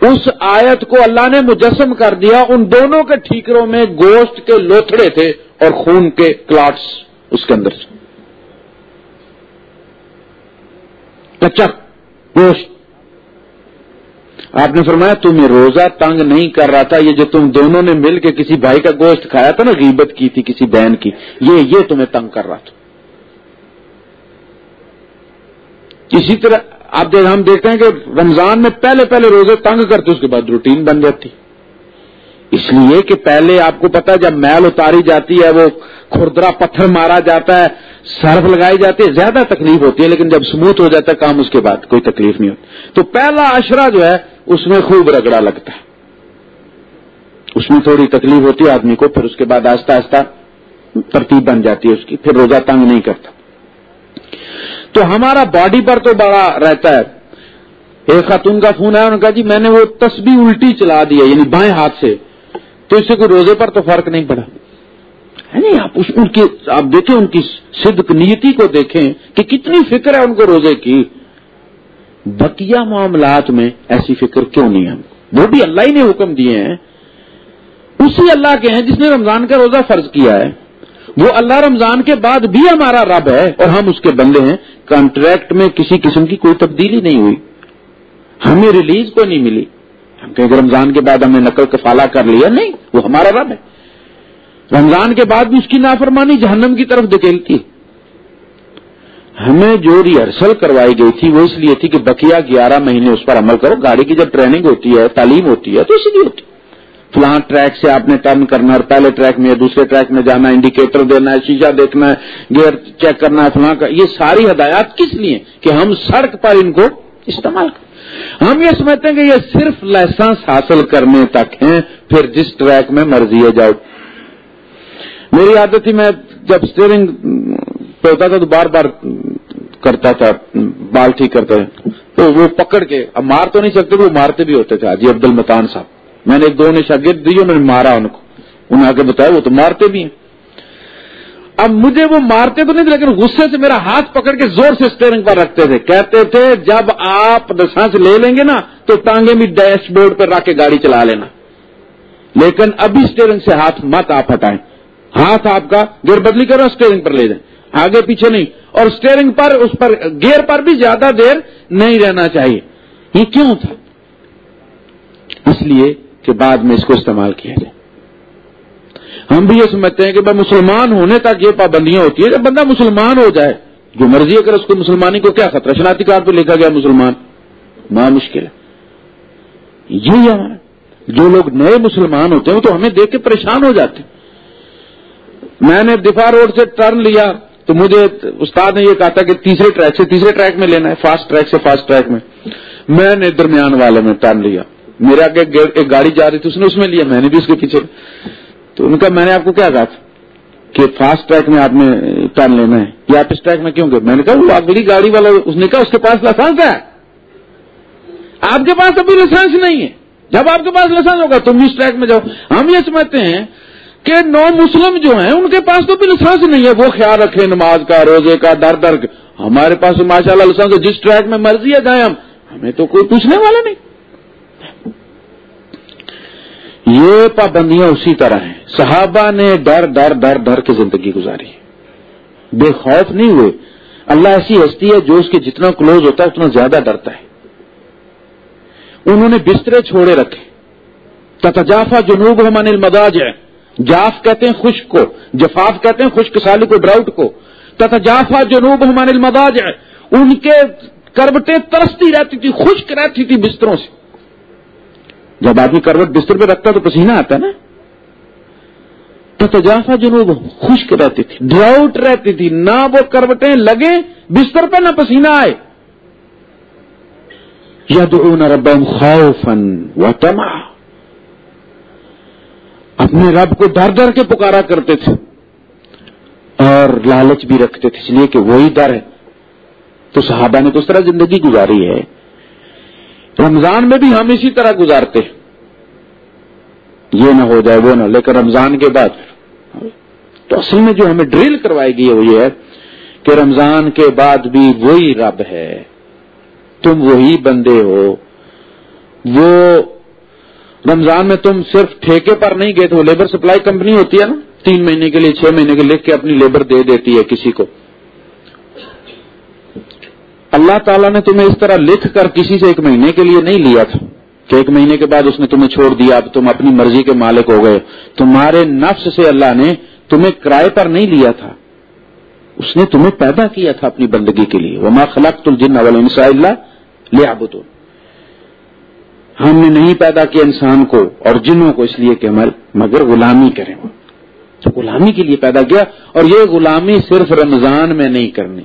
اس آیت کو اللہ نے مجسم کر دیا۔ ان دونوں کے ٹھیکروں میں گوشت کے لوتھڑے تھے اور خون کے کلاٹس اس کے اندر سے چک گوشت۔ آپ نے فرمایا، تم روزہ تنگ نہیں کر رہا تھا، یہ جو تم دونوں نے مل کے کسی بھائی کا گوشت کھایا تھا نا، غیبت کی تھی کسی بہن کی، یہ یہ تمہیں تنگ کر رہا تھا۔ اسی طرح آپ ہم دیکھتے ہیں کہ رمضان میں پہلے پہلے روزے تنگ کرتے، اس کے بعد روٹین بن جاتی۔ اس لیے کہ پہلے آپ کو پتا جب میل اتاری جاتی ہے، وہ کھردرا پتھر مارا جاتا ہے، سرف لگائی جاتی ہے، زیادہ تکلیف ہوتی ہے، لیکن جب سموتھ ہو جاتا ہے، کام اس کے بعد کوئی تکلیف نہیں ہوتی۔ تو پہلا اشرا جو ہے، اس میں خوب رگڑا لگتا ہے۔ اس میں تھوڑی تکلیف ہوتی ہے، آدمی کو، پھر اس کے بعد آہستہ آہستہ ترتیب بن جاتی ہے اس کی، پھر روزہ تنگ نہیں کرتا۔ تو ہمارا باڈی پر تو بڑا رہتا ہے۔ ایک خاتون کا فون ہے انہوں نے کہا جی میں نے وہ تسبیح الٹی چلا دیا یعنی بائیں ہاتھ سے۔ تو اس سے کوئی روزے پر تو فرق نہیں پڑا۔ ہے نہیں آپ اس ان کی آپ دیکھیں ان کی صدق نیتی کو دیکھیں کہ کتنی فکر ہے ان کو روزے کی۔ بقیہ معاملات میں ایسی فکر کیوں نہیں ہے وہ بھی اللہ ہی نے حکم دیے ہیں۔ اسی اللہ کے ہیں جس نے رمضان کا روزہ فرض کیا ہے۔ وہ اللہ رمضان کے بعد بھی ہمارا رب ہے اور ہم اس کے بندے ہیں۔ کانٹریکٹ میں کسی قسم کی کوئی تبدیلی نہیں ہوئی۔ ہمیں ریلیز کو نہیں ملی۔ ہم کہ رمضان کے بعد ہم نے نقل کفالہ کر لیا، نہیں، وہ ہمارا رب ہے۔ رمضان کے بعد بھی اس کی نافرمانی جہنم کی طرف دکیلتی ہمیں جو ریہرسل کروائی گئی تھی، وہ اس لیے تھی کہ بکیا گیارہ مہینے اس پر عمل کرو۔ گاڑی کی جب ٹریننگ ہوتی ہے، تعلیم ہوتی ہے، تو اس لیے ہوتی۔ فلاں ٹریک سے آپ نے ٹرن کرنا ہے پہلے ٹریک میں دوسرے ٹریک میں جانا انڈیکیٹر دینا ہے شیشہ دیکھنا ہے گیئر چیک کرنا ہے فلاں کا یہ ساری ہدایات کس لیے؟ کہ ہم سڑک پر ان کو استعمال کریں۔ ہم یہ سمجھتے ہیں کہ یہ صرف لائسنس حاصل کرنے تک ہیں، پھر جس ٹریک میں مرضی ہے جاؤ۔ میری عادت تھی، میں جب اسٹیئرنگ پہ ہوتا تھا تو بار بار کرتا تھا، بال ٹھیک کرتا تو وہ پکڑ کے، اب مار تو نہیں سکتے، وہ مارتے بھی ہوتے تھے، حاجی عبد المتان صاحب۔ میں نے ایک دو نے شاگرد دی انہوں نے مارا ان کو۔ انہیں آگے بتایا، وہ تو مارتے بھی ہیں۔ اب مجھے وہ مارتے تو نہیں تھے، لیکن غصے سے میرا ہاتھ پکڑ کے زور سے اسٹیئرنگ پر رکھتے تھے۔ کہتے تھے، جب آپ سانس لے لیں گے نا، تو ٹانگے بھی ڈیش بورڈ پر رکھ کے گاڑی چلا لینا۔ لیکن ابھی اسٹیئرنگ سے ہاتھ مت آپ ہٹائیں۔ ہاتھ آپ کا گیئر بدلی کرو اسٹیئرنگ پر لے جائیں۔ آگے پیچھے نہیں۔ اور اسٹیئرنگ پر، اس پر گیئر پر بھی زیادہ دیر نہیں رہنا چاہیے۔ یہ کیوں تھا؟ اس لیے کہ بعد میں اس کو استعمال کیا جائے۔ ہم بھی یہ سمجھتے ہیں کہ بھائی مسلمان ہونے تک یہ پابندیاں ہوتی ہے جب بندہ مسلمان ہو جائے، جو مرضی اگر اس کو مسلمانی کو کیا خطرہ؟ شناختی کارڈ پہ لکھا گیا مسلمان۔ ماں مشکل ہے۔ یہی ہمارا۔ جو لوگ نئے مسلمان ہوتے ہیں، وہ تو ہمیں دیکھ کے پریشان ہو جاتے ہیں۔ میں نے دفاع روڈ سے ٹرن لیا، تو مجھے استاد نے یہ کہا تھا کہ تیسرے ٹریک سے، تیسرے ٹریک میں لینا ہے، فاسٹ ٹریک سے فاسٹ ٹریک میں۔ میں نے درمیان والے میں ٹرن لیا۔ میرے آگے ایک گاڑی جا رہی تھی، اس نے اس میں لیا، میں نے بھی اس کے پیچھے۔ تو ان کا میں نے آپ کو کیا کہا تھا کہ فاسٹ ٹریک میں آپ نے ٹرن لینا ہے؟ یا آپ اس ٹریک میں کیوں گے میں نے کہا وہ اگلی گاڑی والا اس نے کہا اس کے پاس لائسنس ہے۔ آپ کے پاس ابھی لائسنس نہیں ہے۔ جب آپ کے پاس لائسنس ہوگا تم اس ٹریک میں جاؤ۔ ہم یہ سمجھتے ہیں کہ نو مسلم جو ہیں، ان کے پاس تو بھی لائسنس نہیں ہے۔ وہ خیال رکھے نماز کا، روزے کا، در در ہمارے پاس ماشاء اللہ لائسنس جس ٹریک میں مرضی ہے جائیں ہم ہمیں تو کوئی پوچھنے والا نہیں۔ یہ پابندیاں اسی طرح ہیں۔ صحابہ نے ڈر ڈر ڈر ڈر کے زندگی گزاری۔ بے خوف نہیں ہوئے۔ اللہ ایسی ہستی ہے جو اس کے جتنا کلوز ہوتا ہے اتنا زیادہ ڈرتا ہے۔ انہوں نے بسترے چھوڑے رکھے۔ تتجافا جنوب ہمان المداج ہے جاف کہتے ہیں خشک کو، جفاف کہتے ہیں خشک سالی کو ڈراؤٹ کو۔ تتجافا جنوب ہمان المداج ہے ان کے کروٹیں ترستی رہتی تھی، خشک رہتی تھی بستروں سے۔ جب آدمی کروٹ بستر پہ رکھتا تو پسینہ آتا نا؟ تو تجافا جنوب خشک رہتی تھی ڈراؤٹ رہتی تھی، نہ وہ کروٹیں لگے بستر پہ نہ پسینہ آئے۔ یدعون ربهم خوفا وطمع اپنے رب کو ڈر ڈر کے پکارا کرتے تھے۔ اور لالچ بھی رکھتے تھے، اس لیے کہ وہی ڈر ہے۔ تو صحابہ نے تو اس طرح زندگی گزاری ہے۔ رمضان میں بھی ہم اسی طرح گزارتے یہ نہ ہو جائے، وہ نہ، لیکن رمضان کے بعد۔ تو اصل میں جو ہمیں ڈرل کروائی گئی ہے وہ یہ ہے کہ رمضان کے بعد بھی وہی رب ہے۔ تم وہی بندے ہو۔ وہ رمضان میں تم صرف ٹھیکے پر نہیں گئے تو لیبر سپلائی کمپنی ہوتی ہے نا۔ تین مہینے کے لیے، چھ مہینے کے لکھ کے اپنی لیبر دے دیتی ہے کسی کو۔ اللہ تعالیٰ نے تمہیں اس طرح لکھ کر کسی سے ایک مہینے کے لیے نہیں لیا تھا کہ ایک مہینے کے بعد اس نے تمہیں چھوڑ دیا، اب تم اپنی مرضی کے مالک ہو گئے۔ تمہارے نفس سے اللہ نے تمہیں کرائے پر نہیں لیا تھا۔ اس نے تمہیں پیدا کیا تھا اپنی بندگی کے لیے۔ وما خلق الجن والانساء اللہ لیا ہم نے نہیں پیدا کیا انسان کو اور جنوں کو، اس لیے کہ ہمارے مگر غلامی کریں۔ وہ تو غلامی کے لیے پیدا کیا اور یہ غلامی صرف رمضان میں نہیں کرنی۔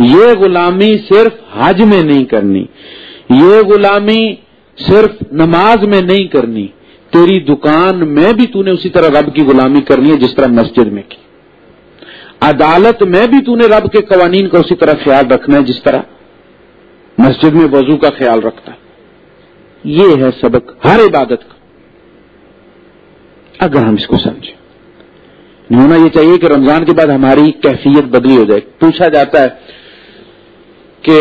یہ غلامی صرف حج میں نہیں کرنی، یہ غلامی صرف نماز میں نہیں کرنی، تیری دکان میں بھی تو نے اسی طرح رب کی غلامی کرنی ہے جس طرح مسجد میں کی۔ عدالت میں بھی تو نے رب کے قوانین کا اسی طرح خیال رکھنا ہے جس طرح مسجد میں وضو کا خیال رکھتا ہے۔ یہ ہے سبق ہر عبادت کا۔ اگر ہم اس کو سمجھیں۔ ہونا یہ چاہیے کہ رمضان کے بعد ہماری کیفیت بدلی ہو جائے۔ پوچھا جاتا ہے کہ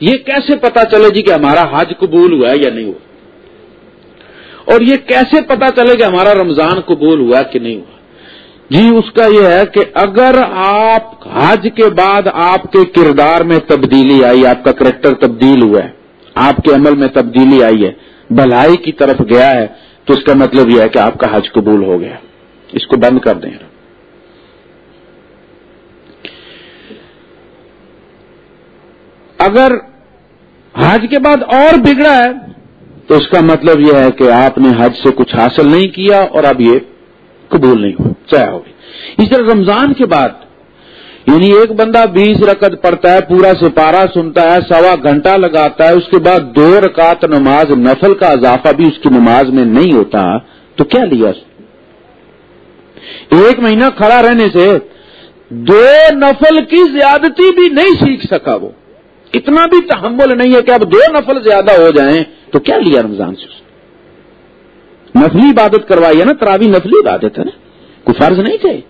یہ کیسے پتا چلے جی کہ ہمارا حج قبول ہوا ہے یا نہیں ہوا؟ اور یہ کیسے پتا چلے کہ ہمارا رمضان قبول ہوا کہ نہیں ہوا؟ جی اس کا یہ ہے کہ اگر آپ حج کے بعد آپ کے کردار میں تبدیلی آئی، آپ کا کریکٹر تبدیل ہوا ہے، آپ کے عمل میں تبدیلی آئی ہے، بھلائی کی طرف گیا ہے، تو اس کا مطلب یہ ہے کہ آپ کا حج قبول ہو گیا۔ اس کو بند کر دیں۔ اگر حج کے بعد اور بگڑا ہے، تو اس کا مطلب یہ ہے کہ آپ نے حج سے کچھ حاصل نہیں کیا اور اب یہ قبول نہیں ہو چاہے ہوگی اس طرح رمضان کے بعد یعنی ایک بندہ بیس رکعت پڑتا ہے، پورا سپارہ سنتا ہے، سوا گھنٹہ لگاتا ہے، اس کے بعد دو رکعت نماز نفل کا اضافہ بھی اس کی نماز میں نہیں ہوتا، تو کیا لیا ایک مہینہ کھڑا رہنے سے دو نفل کی زیادتی بھی نہیں سیکھ سکا وہ۔ اتنا بھی تحمل نہیں ہے کہ اب دو نفل زیادہ ہو جائیں، تو کیا لیا رمضان سے نفلی عبادت کروائی ہے نا تراوی نفلی عبادت ہے نا؟ کوئی فرض نہیں تھے؟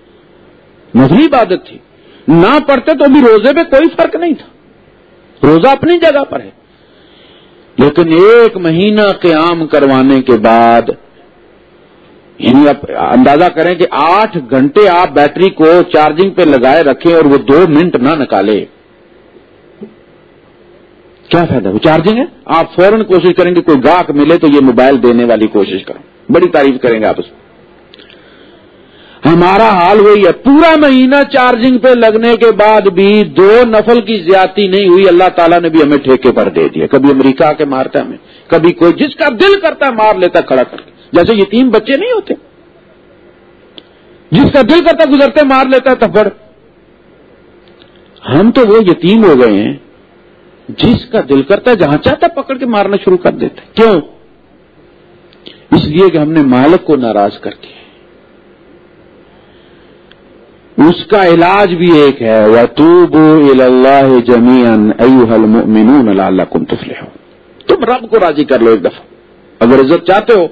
نفلی عبادت تھی۔ نہ پڑھتے تو بھی روزے پہ کوئی فرق نہیں تھا۔ روزہ اپنی جگہ پر ہے۔ لیکن ایک مہینہ قیام کروانے کے بعد یعنی آپ اندازہ کریں کہ آٹھ گھنٹے آپ بیٹری کو چارجنگ پہ لگائے رکھیں اور وہ دو منٹ نہ نکالے۔ کیا فائدہ وہ چارجنگ ہے؟ آپ فوراً کوشش کریں گے کوئی گاہک ملے تو یہ موبائل دینے والی کوشش کرو بڑی تعریف کریں گے آپ اس ہمارا حال وہی ہے، پورا مہینہ چارجنگ پہ لگنے کے بعد بھی دو نفل کی زیادتی نہیں ہوئی، اللہ تعالیٰ نے بھی ہمیں ٹھیکے پر دے دیا۔ کبھی امریکہ کے مارتا ہمیں، کبھی کوئی جس کا دل کرتا ہے مار لیتا کھڑا کر کے۔ جیسے یتیم بچے نہیں ہوتے، جس کا دل کرتا گزرتے مار لیتا ہے، تھپڑ۔ ہم تو وہ یتیم ہو گئے ہیں جس کا دل کرتا ہے، جہاں چاہتا پکڑ کے مارنا شروع کر دیتے کیوں؟ اس لیے کہ ہم نے مالک کو ناراض کر دیا اس کا علاج بھی ایک ہے وہ تو جمیان اللہ کم تفلے ہو تم رب کو راضی کر لو ایک دفعہ۔ اگر عزت چاہتے ہو،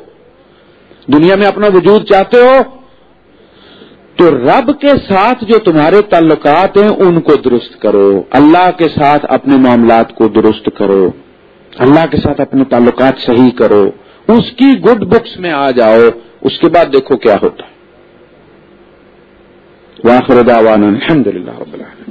دنیا میں اپنا وجود چاہتے ہو تو رب کے ساتھ جو تمہارے تعلقات ہیں، ان کو درست کرو۔ اللہ کے ساتھ اپنے معاملات کو درست کرو۔ اللہ کے ساتھ اپنے تعلقات صحیح کرو۔ اس کی گڈ بکس میں آ جاؤ۔ اس کے بعد دیکھو کیا ہوتا ہے۔ واخر دعوانا الحمد للہ رب العالمین۔